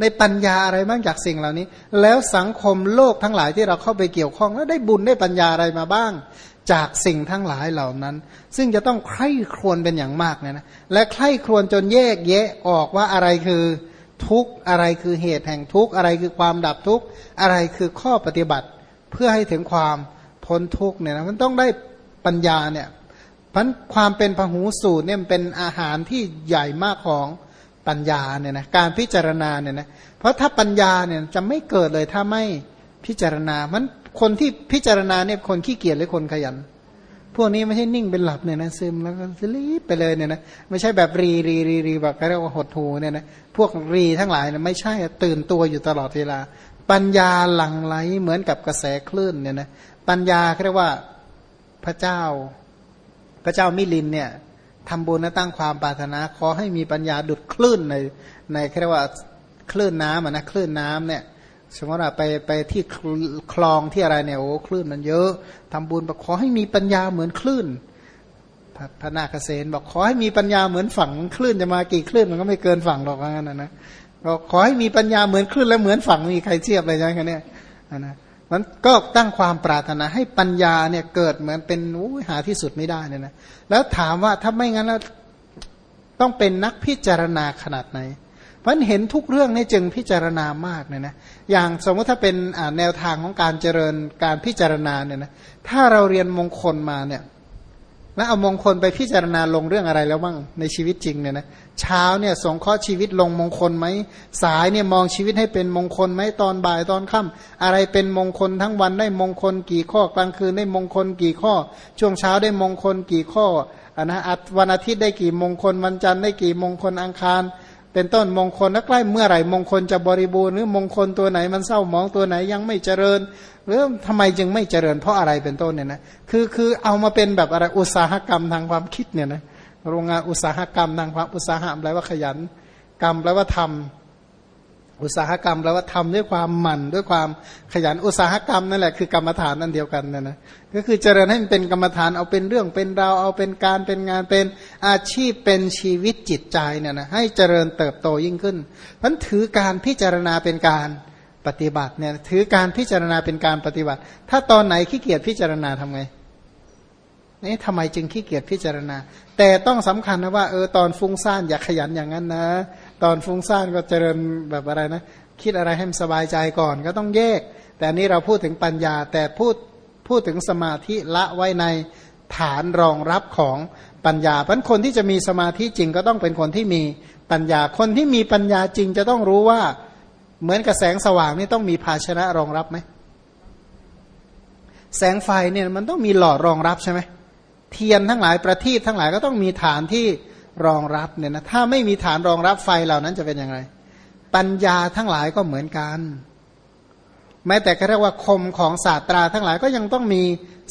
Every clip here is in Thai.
ในปัญญาอะไรบ้างจากสิ่งเหล่านี้ แล้วสังคมโลกทั้งหลายที่เราเข้าไปเกี่ยวข้องแล้วได้บุญได้ปัญญาอะไรมาบ้าง จากสิ่งทั้งหลายเหล่านั้น ซึ่งจะต้องใคร่ครวญเป็นอย่างมากเนี่ยนะและใคร่ครวญจนแยกแยะออกว่าอะไรคือทุกข์อะไรคือเหตุแห่งทุกข์อะไรคือความดับทุกข์อะไรคือข้อปฏิบัติ เพื่อให้ถึงความพ้นทุกข์เนี่ยนะมันต้องได้ปัญญาเนี่ยพันความเป็นพหูสูตรเนี่ยเป็นอาหารที่ใหญ่มากของ ปัญญาเนี่ยนะการพิจารณาเนี่ยนะเพราะถ้าปัญญาเนี่ยจะไม่เกิดเลยถ้าไม่พิจารณา มันคนที่พิจารณาเนี่ยคนขี้เกียจหรือคนขยัน พวกนี้ไม่ใช่นิ่งเป็นหลับเนี่ยนะซึมแล้วก็สลีปไปเลยเนี่ยนะไม่ใช่แบบรีรีรีรีแบบเรียกว่าหดหูเนี่ยนะพวกรีทั้งหลายเนี่ยไม่ใช่ตื่นตัวอยู่ตลอดเวลา ปัญญาหลั่งไหลเหมือนกับกระแสคลื่นเนี่ยนะปัญญาเรียกว่าพระเจ้า พระเจ้ามิลินเนี่ย ทำบุญและตั้งความปรารถนา ขอให้มีปัญญาดุดคลื่นในในเรียกว่าคลื่นน้ำนะคลื่นน้ำเนี่ยสมมติว่าไปไปที่คลองที่อะไรเนี่ยโอ้คลื่นมันเยอะทำบุญบอกขอให้มีปัญญาเหมือนคลื่นพระนาคเษนบอกขอให้มีปัญญาเหมือนฝั่งคลื่นจะมากี่คลื่นมันก็ไม่เกินฝั่งหรอกงั้นนะนะบอกขอให้มีปัญญาเหมือนคลื่นและเหมือนฝั่งมีใครเทียบเลยใช่ไหมเนี่ยนะ มันก็ตั้งความปรารถนาให้ปัญญาเนี่ยเกิดเหมือนเป็นหาที่สุดไม่ได้เนี่ยนะแล้วถามว่าถ้าไม่งั้นแล้วต้องเป็นนักพิจารณาขนาดไหนมันเห็นทุกเรื่องนี่จึงพิจารณามากเนี่ยนะอย่างสมมติถ้าเป็นแนวทางของการเจริญการพิจารณาเนี่ยนะถ้าเราเรียนมงคลมาเนี่ยแล้วเอามงคลไปพิจารณาลงเรื่องอะไรแล้วบ้างในชีวิตจริงเนี่ยนะ เช้าเนี่ยสงเคราะห์ชีวิตลงมงคลไหมสายเนี่ยมองชีวิตให้เป็นมงคลไหมตอนบ่ายตอนค่ำอะไรเป็นมงคลทั้งวันได้มงคลกี่ข้อกลางคืนได้มงคลกี่ข้อ ช่วงเช้าได้มงคลกี่ข้ออันนะวันอาทิตย์ได้กี่มงคลวันจันทร์ได้กี่มงคลอังคาร เป็นต้นมงคลแล้วใกล้เมื่อไหร่มงคลจะบริบูรณ์หรือมงคลตัวไหนมันเศร้าหมองตัวไหนยังไม่เจริญ หรือทำไมจึงไม่เจริญเพราะอะไรเป็นต้นเนี่ยนะคือคือเอามาเป็นแบบอะไรอุตสาหกรรมทางความคิดเนี่ยนะ โรงงานอุตสาหกรรมทางความอุตสาหะแปลว่าขยัน กรรมแปลว่าทำอุตสาหกรรมแปลว่าทำด้วยความหมั่นด้วยความขยันอุตสาหกรรมนั่นแหละคือกรรมฐานนั่นเดียวกันนะนะก็คือเจริญให้มันเป็นกรรมฐานเอาเป็นเรื่องเป็นราวเอาเป็นการเป็นงานเป็นอาชีพเป็นชีวิตจิตใจเนี่ยนะให้เจริญเติบโตยิ่งขึ้นมันถือการพิจารณาเป็นการปฏิบัติเนี่ยถือการพิจารณาเป็นการปฏิบัติ ถ้าตอนไหนขี้เกียจพิจารณาทำไง นี่ทำไมจึงขี้เกียจพิจารณา แต่ต้องสำคัญนะว่าเออตอนฟุ้งซ่านอย่าขยันอย่างนั้นนะ ตอนฟุ้งซ่านก็เจริญแบบอะไรนะ คิดอะไรให้มันสบายใจก่อนก็ต้องแยก แต่นี้เราพูดถึงปัญญา แต่พูดพูดถึงสมาธิละไว้ในฐานรองรับของปัญญาเพราะคนที่จะมีสมาธิจริงก็ต้องเป็นคนที่มีปัญญา คนที่มีปัญญาจริงจะต้องรู้ว่าเหมือนกับแสงสว่างนี่ต้องมีภาชนะรองรับไหมแสงไฟเนี่ยมันต้องมีหลอดรองรับใช่ไหม เทียนทั้งหลายประทีปทั้งหลายก็ต้องมีฐานที่รองรับเนี่ยนะถ้าไม่มีฐานรองรับไฟเหล่านั้นจะเป็นยังไงปัญญาทั้งหลายก็เหมือนกัน แม้แต่ก็เรียกว่าคมของศาสตราทั้งหลายก็ยังต้องมี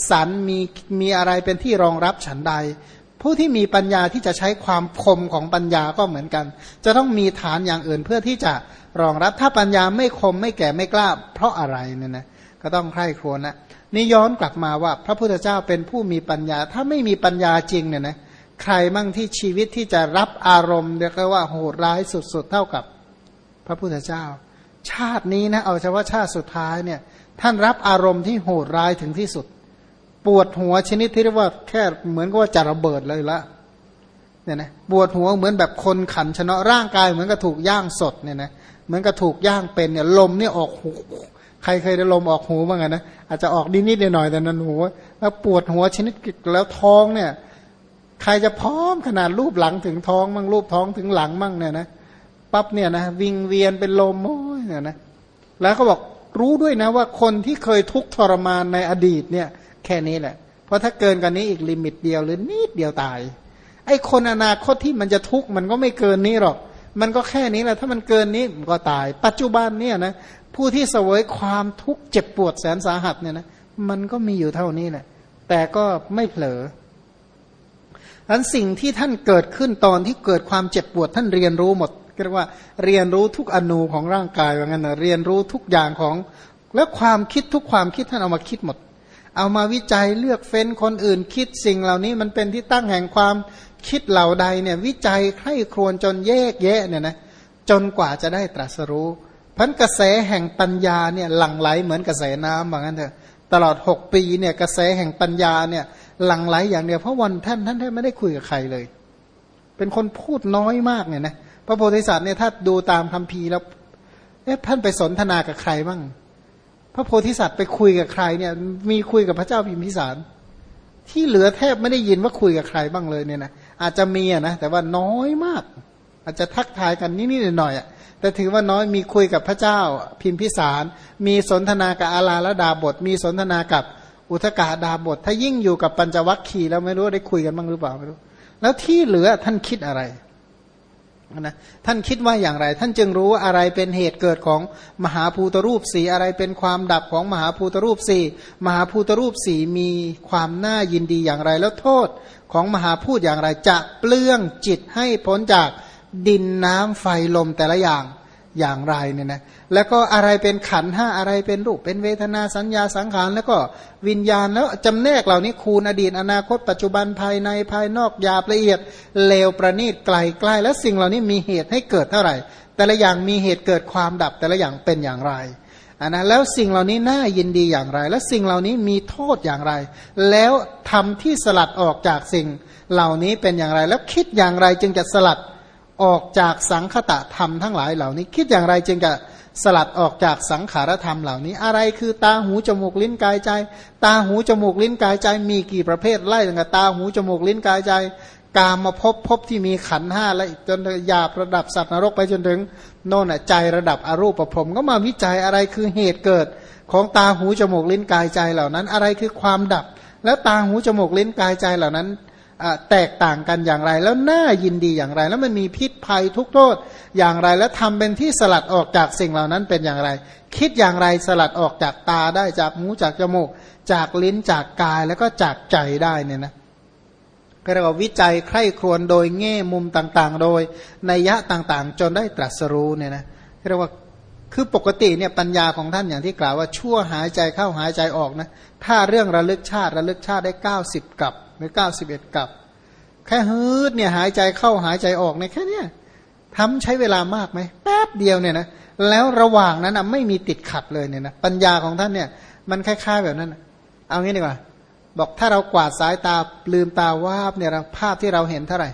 สันมีมีอะไรเป็นที่รองรับฉันใด ผู้ที่มีปัญญาที่จะใช้ความคมของปัญญาก็เหมือนกัน จะต้องมีฐานอย่างอื่นเพื่อที่จะรองรับถ้าปัญญาไม่คมไม่แก่ไม่กล้า เพราะอะไรเนี่ยนะก็ต้องใคร่ครวญนะนี่ย้อนกลับมาว่าพระพุทธเจ้าเป็นผู้มีปัญญา ถ้าไม่มีปัญญาจริงเนี่ยนะใครมั่งที่ชีวิตที่จะรับอารมณ์เรียกว่าโหดร้ายสุดๆเท่ากับพระพุทธเจ้า ชาตินี้นะเอาเฉพาะชาติสุดท้ายเนี่ยท่านรับอารมณ์ที่โหดร้ายถึงที่สุด ปวดหัวชนิดที่เรียกว่าแค่เหมือนกับว่าจะระเบิดเลยละเนี่ยนะปวดหัวเหมือนแบบคนขันชนะร่างกายเหมือนกับถูกย่างสดเนี่ยนะเหมือนกับถูกย่างเป็นเนี่ยลมเนี่ยออกหูใครเคยได้ลมออกหูบ้างนะอาจจะออกนิดหน่อยแต่นั้นหัวแล้วปวดหัวชนิดแล้วท้องเนี่ย ใครจะพร้อมขนาดรูปหลังถึงท้องมั่งรูปท้องถึงหลังมั่งเนี่ยนะปั๊บเนี่ยนะวิงเวียนเป็นลมโอ้ยเนี่ยนะแล้วเขาบอกรู้ด้วยนะว่าคนที่เคยทุกข์ทรมานในอดีตเนี่ย แค่นี้แหละ เพราะถ้าเกินกันนี้อีกลิมิตเดียวหรือนิดเดียวตาย ไอ้คนอนาคตที่มันจะทุกข์มันก็ไม่เกินนี้หรอก มันก็แค่นี้แหละถ้ามันเกินนี้มันก็ตาย ปัจจุบันเนี่ยนะผู้ที่เสวยความทุกข์เจ็บปวดแสนสาหัสเนี่ยนะมันก็มีอยู่เท่านี้แหละ แต่ก็ไม่เผลออันสิ่งที่ท่านเกิดขึ้นตอนที่เกิดความเจ็บปวดท่านเรียนรู้หมดเรียกว่าเรียนรู้ทุกอนูของร่างกายว่างั้นนะเรียนรู้ทุกอย่างของ แล้วความคิดทุกความคิดท่านเอามาคิดหมด เอามาวิจัยเลือกเฟ้นคนอื่นคิดสิ่งเหล่านี้มันเป็นที่ตั้งแห่งความคิดเหล่าใดเนี่ยวิจัยใคร่ครวญจนแยกแยะเนี่ยนะจนกว่าจะได้ตรัสรู้พันกระแสแห่งปัญญาเนี่ยหลั่งไหลเหมือนกระแสน้ำเหมือนกันเถอะตลอดหกปีเนี่ยกระแสแห่งปัญญาเนี่ยหลั่งไหลอย่างเดียวเพราะวันท่านท่านแทบไม่ได้คุยกับใครเลย เป็นคนพูดน้อยมากเนี่ยนะพระโพธิสัตว์เนี่ยถ้าดูตามคัมภีแล้วเอ๊ะท่านไปสนทนากับใครบ้าง พระโพธิสัตว์ไปคุยกับใครเนี่ยมีคุยกับพระเจ้าพิมพิสาร ที่เหลือแทบไม่ได้ยินว่าคุยกับใครบ้างเลยเนี่ยนะอาจจะมีนะแต่ว่าน้อยมาก อาจจะทักทายกันนิดๆหน่อยๆแต่ถือว่าน้อยมีคุยกับพระเจ้าพิมพิสาร มีสนทนากับอาลาละดาบท มีสนทนากับอุทกาดาบท ถ้ายิ่งอยู่กับปัญจวัคคีย์แล้วไม่รู้ได้คุยกันบ้างหรือเปล่าไม่รู้ แล้วที่เหลือท่านคิดอะไร นะท่านคิดว่าอย่างไร ท่านจึงรู้ว่าอะไรเป็นเหตุเกิดของมหาภูตรูปสีอะไรเป็นความดับของมหาภูตรูปสีมหาภูตรูปสีมีความน่ายินดีอย่างไร แล้วโทษของมหาพูดอย่างไร จะเปลื้องจิตให้พ้นจากดินน้ำไฟลมแต่ละอย่าง อย่างไรเนี่ยนะแล้วก็อะไรเป็นขันห้าอะไรเป็นรูป เป็นเวทนาสัญญาสังขาร แล้วก็วิญญาณแล้วจำแนกเหล่านี้คูณอดีตอนาคต ปัจจุบันภายในภายนอกยาละเอียดเลวประณีตไกลใกล้และสิ่งเหล่านี้มีเหตุให้เกิดเท่าไหร่ แต่ละอย่างมีเหตุเกิดความดับแต่ละอย่างเป็นอย่างไรอันนะแล้วสิ่งเหล่านี้น่ายินดีอย่างไร และสิ่งเหล่านี้มีโทษอย่างไร แล้วทำที่สลัดออกจากสิ่งเหล่านี้เป็นอย่างไร แล้วคิดอย่างไรจึงจะสลัด ออกจากสังคตะธรรมทั้งหลายเหล่านี้ คิดอย่างไรจึงจะสลัดออกจากสังขารธรรมเหล่านี้ อะไรคือตาหูจมูกลิ้นกายใจ ตาหูจมูกลิ้นกายใจ มีกี่ประเภทไล่ตั้งแต่ตาหูจมูกลิ้นกายใจ กามมาพบพบที่มีขันห้าและจนหยาบระดับสัตว์นรกไปจนถึงโน่นใจระดับอรูปประพรมก็มาวิจัยอะไรคือเหตุเกิด ของตาหูจมูกลิ้นกายใจเหล่านั้น อะไรคือความดับ แล้วตาหูจมูกลิ้นกายใจเหล่านั้น แตกต่างกันอย่างไร แล้วน่ายินดีอย่างไร แล้วมันมีพิษภัยทุกโทษอย่างไร แล้วทำเป็นที่สลัดออกจากสิ่งเหล่านั้นเป็นอย่างไร คิดอย่างไรสลัดออกจากตาได้จากหูจากจมูก จากลิ้นจากกายแล้วก็จากใจได้เนี่ยนะก็เรียกว่าวิจัยใคร่ครวญโดยแง่มุมต่างๆ โดยนัยยะต่างๆ จนได้ตรัสรู้เนี่ยนะเรียกว่า คือปกติเนี่ยปัญญาของท่านอย่างที่กล่าวว่าชั่วหายใจเข้าหายใจออกนะ ถ้าเรื่องระลึกชาติระลึกชาติได้เก้าสิบกับหรือเก้าสิบเอ็ดกับ แค่ฮืดเนี่ยหายใจเข้าหายใจออกเนี่ยแค่เนี้ยทำใช้เวลามากไหมแป๊บเดียวเนี่ยนะแล้วระหว่างนั้นไม่มีติดขัดเลยเนี่ยนะปัญญาของท่านเนี่ย มันคล้ายๆแบบนั้น เอางี้ดีกว่า บอกถ้าเรากวาดสายตาลืมตาวาบเนี่ยภาพที่เราเห็นเท่าไหร่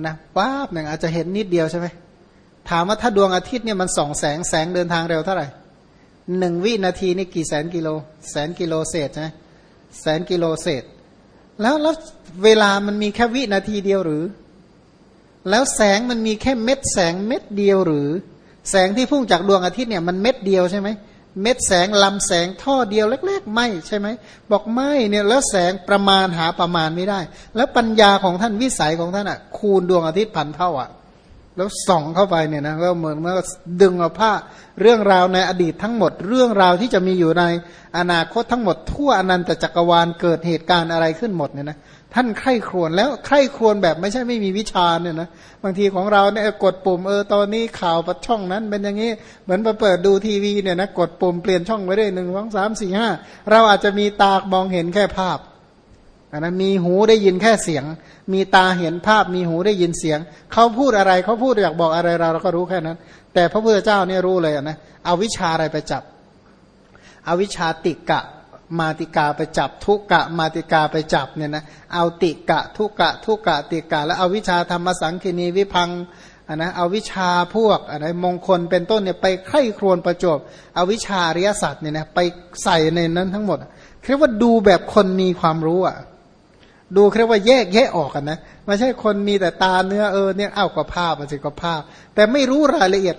นะวาบหนึ่งอาจจะเห็นนิดเดียวใช่ไหม ถามว่าถ้าดวงอาทิตย์เนี่ยมันส่องแสงแสงเดินทางเร็วเท่าไหร่หนึ่งวินาทีนี่กี่แสนกิโล แสนกิโลเศษใช่ไหมแสนกิโลเศษ แล้วแล้วเวลามันมีแค่วินาทีเดียวหรือ แล้วแสงมันมีแค่เม็ดแสงเม็ดเดียวหรือ แสงที่พุ่งจากดวงอาทิตย์เนี่ยมันเม็ดเดียวใช่ไหมเม็ดแสงลำแสงท่อเดียวเล็กๆไม่ใช่ไหมบอกไม่เนี่ยแล้วแสงประมาณหาประมาณไม่ได้ แล้วปัญญาของท่านวิสัยของท่านอะ คูณดวงอาทิตย์พันเท่าอะ แล้วส่องเข้าไปเนี่ยนะก็เหมือนเมื่อดึงเอาผ้าเรื่องราวในอดีตทั้งหมด เรื่องราวที่จะมีอยู่ในอนาคตทั้งหมด ทั่วอนันตจักรวาลเกิดเหตุการณ์อะไรขึ้นหมดเนี่ยนะท่านใคร่ครวญแล้วใคร่ครวญแบบไม่ใช่ไม่มีวิชาเนี่ยนะบางทีของเราเนี่ยกดปุ่มเออตอนนี้ข่าวปัดช่องนั้น เป็นอย่างนี้เหมือนไปเปิดดูทีวีเนี่ยนะกดปุ่มเปลี่ยนช่องไปได้หนึ่งสองสามสี่ห้าเราอาจจะมีตามองเห็นแค่ภาพ นะมีหูได้ยินแค่เสียง มีตาเห็นภาพมีหูได้ยินเสียง เขาพูดอะไรเขาพูดอยากบอกอะไรเราเราก็รู้แค่นั้น แต่พระพุทธเจ้าเนี่ยรู้เลยนะเอาวิชาอะไรไปจับ เอาวิชาติกะมาติกาไปจับทุกะมาติกาไปจับเนี่ยนะเอาติกะทุกะทุกะติกะ แล้วเอาวิชาธรรมสังคีนีวิพังอันนะเอาวิชาพวกอะไรมงคลเป็นต้นเนี่ยไปไข้ครวนประจบเอาวิชาอริยสัจเนี่ยนะไปใส่ในนั้นทั้งหมดคือว่าดูแบบคนมีความรู้อะ ดูเรียกว่าแยกแยะออกกันนะไม่ใช่คนมีแต่ตาเนื้อเออเนี่ยเอ้ากับภาพมันสิกับภาพ แต่ไม่รู้รายละเอียด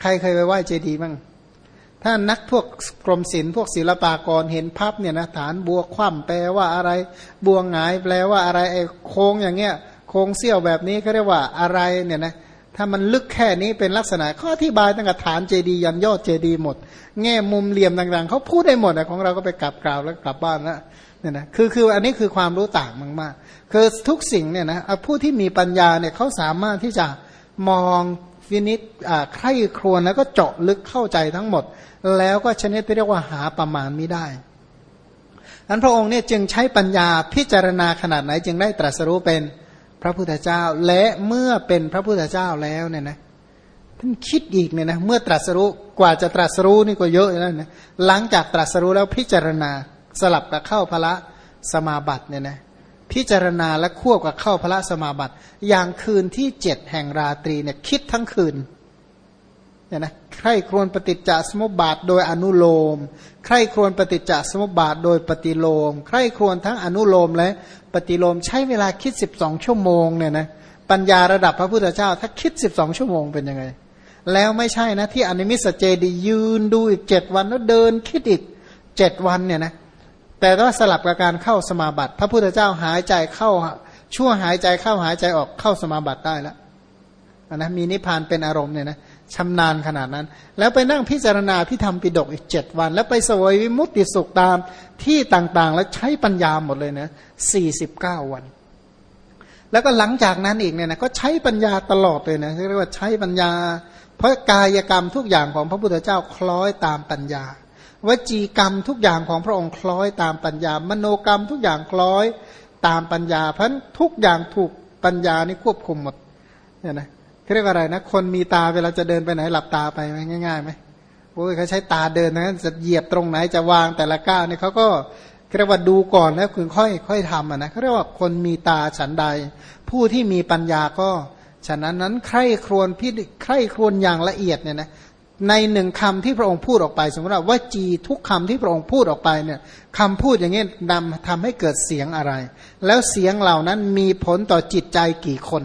ใครเคยไปไหว้เจดีย์บ้างถ้านักพวกกรมศิลป์พวกศิลปากรเห็นภาพเนี่ยนะฐานบัวคว่ำแปลว่าอะไร บัวหงายแปลว่าอะไรไอ้โค้งอย่างเงี้ยโค้งเสี้ยวแบบนี้เขาเรียกว่าอะไรเนี่ยนะถ้ามันลึกแค่นี้เป็นลักษณะข้อที่บายตั้งแต่ฐานเจดีย์ยันยอดเจดีย์หมด แง่มุมเหลี่ยมต่างๆเขาพูดได้หมดนะของเราก็ไปกลับกล่าวแล้วกลับบ้านแล้ว เนี่ยนะคือคืออันนี้คือความรู้ต่างมากๆคือทุกสิ่งเนี่ยนะผู้ที่มีปัญญาเนี่ยเขาสามารถที่จะมองฟินิชใคร่ครวญแล้วก็เจาะลึกเข้าใจทั้งหมด แล้วก็ชนิดที่เรียกว่าหาประมาณไม่ได้อันพระองค์เนี่ยจึงใช้ปัญญาพิจารณาขนาดไหนจึงได้ตรัสรู้เป็นพระพุทธเจ้า และเมื่อเป็นพระพุทธเจ้าแล้วเนี่ยนะท่านคิดอีกเนี่ยนะเมื่อตรัสรู้กว่าจะตรัสรู้นี่ก็เยอะแล้วนะหลังจากตรัสรู้แล้วพิจารณา สลับกับเข้าพระสมาบัติเนี่ยนะพิจารณาและควบกับเข้าพระสมาบัติ อย่างคืนที่เจ็ดแห่งราตรีเนี่ยคิดทั้งคืนเนี่ยนะใครครวญปฏิจจสมุปบาทโดยอนุโลม ใครครวญปฏิจจสมุปบาทโดยปฏิโลม ใครครวญทั้งอนุโลมและปฏิโลมใช้เวลาคิดสิบสองชั่วโมงเนี่ยนะปัญญาระดับพระพุทธเจ้า ถ้าคิดสิบสองชั่วโมงเป็นยังไง แล้วไม่ใช่นะที่อนิมิสเจดียืนดูอีกเจ็ดวันแล้วเดินคิดอีกเจ็ดวันเนี่ยนะ แต่ว่าสลับกับการเข้าสมาบัติ พระพุทธเจ้าหายใจเข้าชั่วหายใจเข้าหายใจออกเข้าสมาบัติได้แล้วนะมีนิพพานเป็นอารมณ์เนี่ยนะชำนาญขนาดนั้น แล้วไปนั่งพิจารณาพิธรรมปิดกอีกเจ็ดวัน แล้วไปสวยวิมุตติสุขตามที่ต่างๆ แล้วใช้ปัญญาหมดเลยนะสี่สิบเก้าวัน แล้วก็หลังจากนั้นอีกเนี่ยนะก็ใช้ปัญญาตลอดเลยนะเรียกว่าใช้ปัญญา เพราะกายกรรมทุกอย่างของพระพุทธเจ้าคล้อยตามปัญญา วจีกรรมทุกอย่างของพระองค์คล้อยตามปัญญา มโนกรรมทุกอย่างคล้อยตามปัญญา เพราะทุกอย่างถูกปัญญานี่ควบคุมหมดเนี่ยนะเรียกว่าอะไรนะ คนมีตาเวลาจะเดินไปไหนหลับตาไปไหมง่ายๆไหมโอ้ยเขาใช้ตาเดินนะจะเหยียบตรงไหนจะวางแต่ละก้าวเนี่ยเขาก็เรียกว่าดูก่อนแล้วคือค่อยค่อยทำอะนะเขาเรียกว่าคนมีตาฉันใด ผู้ที่มีปัญญาก็ ฉะนั้นนั้นใครครวญพี่ใครครวญอย่างละเอียดเนี่ยนะ ในหนึ่งคำที่พระองค์พูดออกไป สมมติว่าว่าจีทุกคำที่พระองค์พูดออกไปเนี่ยคำพูดอย่างนี้นำทำให้เกิดเสียงอะไร แล้วเสียงเหล่านั้นมีผลต่อจิตใจกี่คน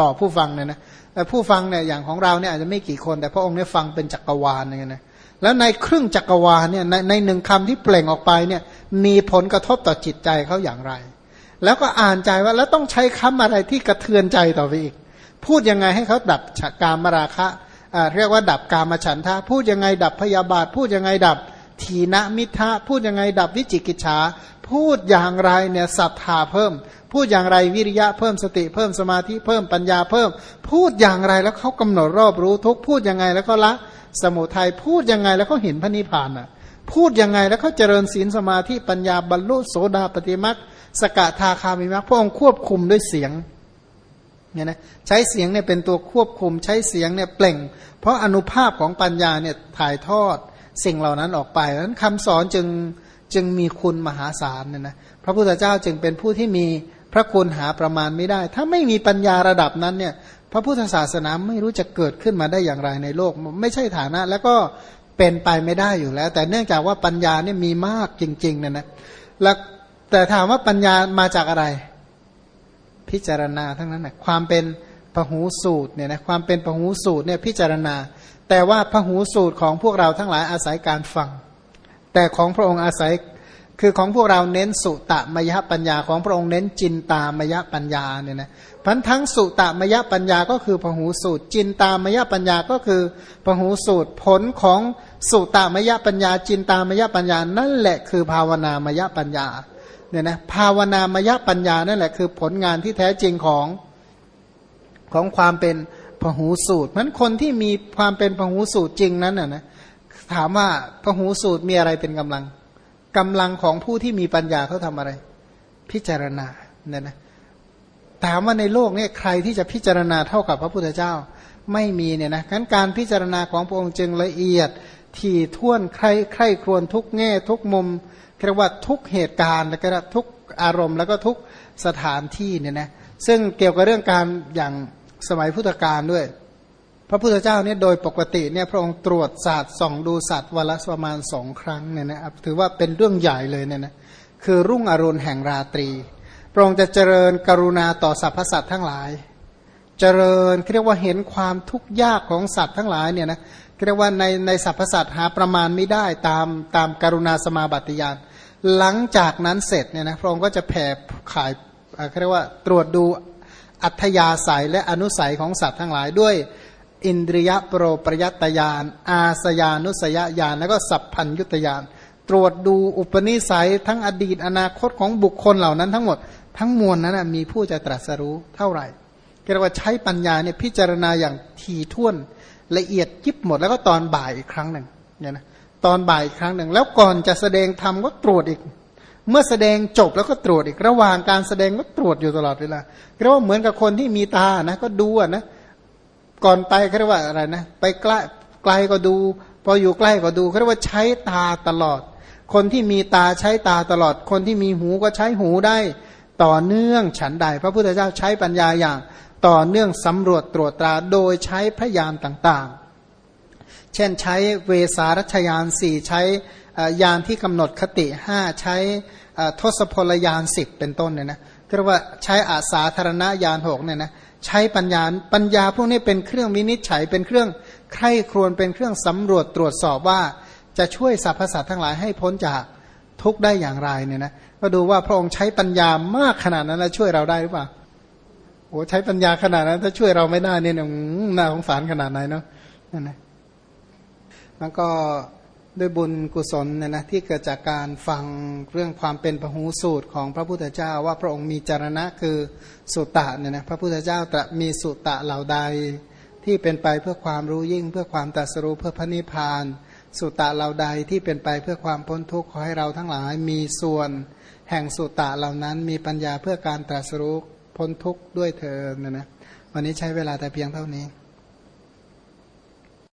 ต่อผู้ฟังเนี่ยนะแต่ผู้ฟังเนี่ยอย่างของเราเนี่ยอาจจะไม่กี่คน แต่พระองค์เนี่ยฟังเป็นจักรวาลอย่างเงี้ยนะแล้วในครึ่งจักรวาลเนี่ยในในหนึ่งคำที่เปล่งออกไปเนี่ยมีผลกระทบต่อจิตใจเขาอย่างไร แล้วก็อ่านใจว่าแล้วต้องใช้คำอะไรที่กระเทือนใจต่อไปอีก พูดยังไงให้เขาดับฉกามราคะ เรียกว่าดับกามฉันทะ พูดยังไงดับพยาบาท พูดยังไงดับทีนะมิทะพูดยังไงดับวิจิกิจฉาพูดอย่างไรเนี่ยศรัทธาเพิ่ม พูดอย่างไรวิริยะเพิ่มสติเพิ่มสมาธิเพิ่มปัญญาเพิ่ม พูดอย่างไรแล้วเขากำหนดรอบรู้ทุกพูดยังไงแล้วก็ละสมุทัยพูดยังไงแล้วเขาเห็นพระนิพพานอะพูดยังไงแล้วเขาเจริญศีลสมาธิปัญญาบรรลุโสดาปฏิมักสกทาคามิมักพระองค์ควบคุมด้วยเสียง เนี่ยนะใช้เสียงเนี่ยเป็นตัวควบคุมใช้เสียงเนี่ยเปล่ง เพราะอนุภาพของปัญญาเนี่ยถ่ายทอดสิ่งเหล่านั้นออกไปนั้นคำสอนจึงจึงมีคุณมหาศาลเนี่ยนะพระพุทธเจ้าจึงเป็นผู้ที่มีพระคุณหาประมาณไม่ได้ ถ้าไม่มีปัญญาระดับนั้นเนี่ยพระพุทธศาสนาไม่รู้จะเกิดขึ้นมาได้อย่างไรในโลก ไม่ใช่ฐานะ แล้วก็เป็นไปไม่ได้อยู่แล้ว แต่เนื่องจากว่าปัญญาเนี่ยมีมากจริงๆเนี่ยนะแล้วแต่ถามว่าปัญญามาจากอะไร พิจารณาทั้งนั้นนะความเป็นพหูสูตรเนี่ยนะความเป็นพหูสูตรเนี่ยพิจารณา แต่ว่าพหูสูตรของพวกเราทั้งหลายอาศัยการฟัง แต่ของพระองค์อาศัยคือของพวกเราเน้นสุตะมยปัญญาของพระองค์เน้นจินตามยปัญญาเนี่ยนะพันทั้งสุตะมยปัญญาก็คือพหูสูตร จินตามยปัญญาก็คือพหูสูตรผลของสุตะมยปัญญา จินตามยปัญญา นั่นแหละคือภาวนามยปัญญา เนี่ยนะภาวนามยปัญญานั่นแหละคือผลงานที่แท้จริงของของความเป็นพหูสูตรมันคนที่มีความเป็นพหูสูตรจริงนั้นน่ะนะถามว่าพหูสูตรมีอะไรเป็นกำลังกำลังของผู้ที่มีปัญญาเขาทำอะไร พิจารณาเนี่ยนะถามว่าในโลกนี้ใครที่จะพิจารณาเท่ากับพระพุทธเจ้าไม่มีเนี่ยนะงั้นการพิจารณาของพระองค์จึงละเอียด ที่ท่วนใครใครควรทุกแง่ทุกมุม เรียกว่าทุกเหตุการณ์แล้วก็ทุกอารมณ์แล้วก็ทุกสถานที่เนี่ยนะซึ่งเกี่ยวกับเรื่องการอย่างสมัยพุทธกาลด้วย พระพุทธเจ้าเนี่ยโดยปกติเนี่ยพระองค์ตรวจศาสตร์ส่องดูสัตว์วันละประมาณสองครั้งเนี่ยนะถือว่าเป็นเรื่องใหญ่เลยเนี่ยนะคือรุ่งอรุณแห่งราตรี พระองค์จะเจริญกรุณาต่อสรรพสัตว์ทั้งหลาย เจริญเรียกว่าเห็นความทุกข์ยากของสัตว์ทั้งหลายเนี่ยนะเรียกว่าในในสรรพสัตว์หาประมาณไม่ได้ตามตามกรุณาสมาบัติยาน หลังจากนั้นเสร็จเนี่ยนะพระองค์ก็จะแผ่ขายเรียกว่าตรวจดูอัธยาศัยและอนุสัยของสัตว์ทั้งหลายด้วยอินทรียโปรประยัตยาน อาสยานุสยญาณแล้วก็สัพพัญยุตยาน ตรวจดูอุปนิสัยทั้งอดีตอนาคตของบุคคลเหล่านั้นทั้งหมด ทั้งมวลนั้นมีผู้จะตรัสรู้เท่าไหร่เรียกว่าใช้ปัญญาเนี่ยพิจารณาอย่างทีท่วนละเอียดยิบหมดแล้วก็ตอนบ่ายอีกครั้งหนึ่งเนี่ยนะ ตอนบ่ายครั้งหนึ่ง แล้วก่อนจะแสดงธรรมก็ตรวจอีก เมื่อแสดงจบแล้วก็ตรวจอีกระหว่างการแสดงก็ตรวจอยู่ตลอดเวลาเรียกว่าเหมือนกับคนที่มีตานะก็ดูนะก่อนไปเขาเรียกว่าอะไรนะไปใกล้ไกลก็ดู พออยู่ใกล้ก็ดูเขาเรียกว่าใช้ตาตลอด คนที่มีตาใช้ตาตลอด คนที่มีหูก็ใช้หูได้ ต่อเนื่องฉันใด พระพุทธเจ้าใช้ปัญญาอย่าง ต่อเนื่องสำรวจตรวจตราโดยใช้พยานต่างๆ เช่นใช้เวสารัชยานสี่ใช้ยานที่กำหนดคติห้าใช้ทศพลยานสิบเป็นต้นเนี่ยนะเรียกว่าใช้อาสาธารณญาณหกเนี่ยนะใช้ปัญญาปัญญาพวกนี้เป็นเครื่องวินิจฉัยเป็นเครื่องใคร่ครวญเป็นเครื่องสำรวจตรวจสอบว่าจะช่วยสรรพสัตว์ทั้งหลายให้พ้นจากทุกได้อย่างไรเนี่ยนะก็ดูว่าพระองค์ใช้ปัญญามากขนาดนั้นแล้วช่วยเราได้หรือเปล่าโอ้ใช้ปัญญาขนาดนั้น ถ้าช่วยเราไม่ได้เนี่ยน่าสงสารขนาดไหนเนาะนั่นนะ แล้วก็ด้วยบุญกุศลเนี่ยนะที่เกิดจากการฟังเรื่องความเป็นพหูสูตรของพระพุทธเจ้า ว่าพระองค์มีจารณะคือสุตตะเนี่ยนะพระพุทธเจ้าตรัสมีสุตตะเหล่าใด ที่เป็นไปเพื่อความรู้ยิ่ง เพื่อความตรัสรู้เพื่อพระนิพพาน สุตตะเหล่าใดที่เป็นไปเพื่อความพ้นทุกข์ขอให้เราทั้งหลายมีส่วน แห่งสุตตะเหล่านั้นมีปัญญาเพื่อการตรัสรู้พ้นทุกข์ด้วยเธอเนี่ยนะวันนี้ใช้เวลาแต่เพียงเท่านี้